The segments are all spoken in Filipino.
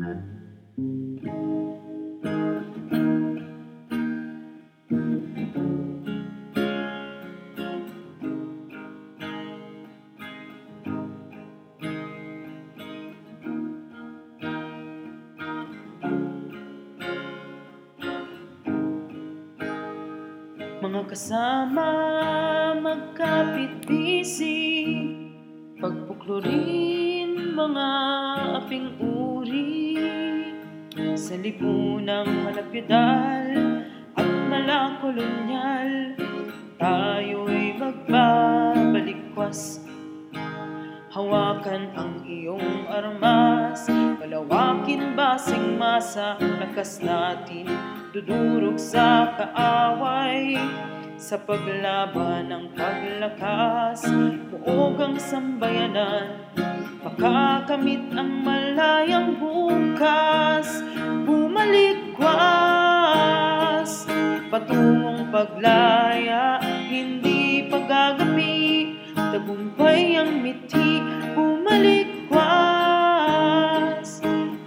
Mga kasama magkapit-bisi Pagpuklurin mga aping uri Sa lipunang malapyadal at malakolonyal Tayo'y magbabalikwas. Hawakan ang iyong armas Palawakin basing masa Lakas natin dudurog sa kaaway. Sa paglaban ng paglakas Buog ang sambayanan Makakamit ang malayang bukas Bumalikwas Patungong paglaya Hindi pagagapi. Tagumpay ang miti Bumalikwas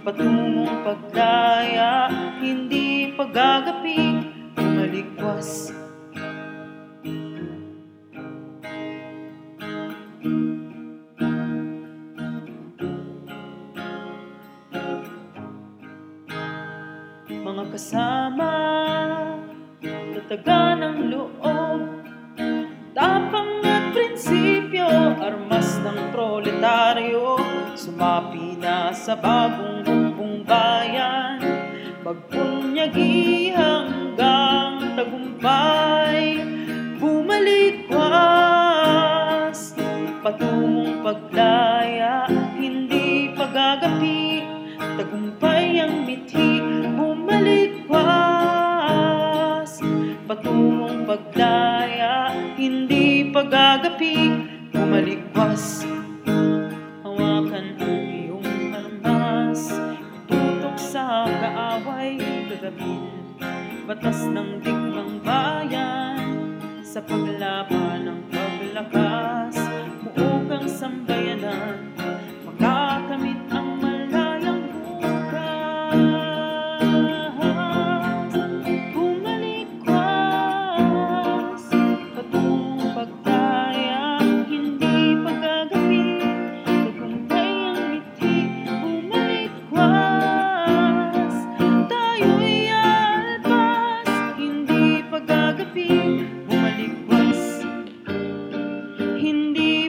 Patungong paglaya Hindi pagagapi Mga kasama Tataga ng loob. Tapang at prinsipyo Armas ng proletaryo Sumapi na sa bagong hukbong bayan. Magpunyagi hanggang tagumpay Bumalikwas Patungong paglaya Hindi pagagapi Tagumpay Patungong paglaya Hindi pagagapi. Bumalikwas Hawakan ang iyong armas. Tutok sa kaaway Gagawin Batas ng digmang bayan. Sa paglaban ng paglakas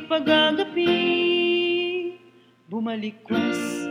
pagagapi Bumalikwas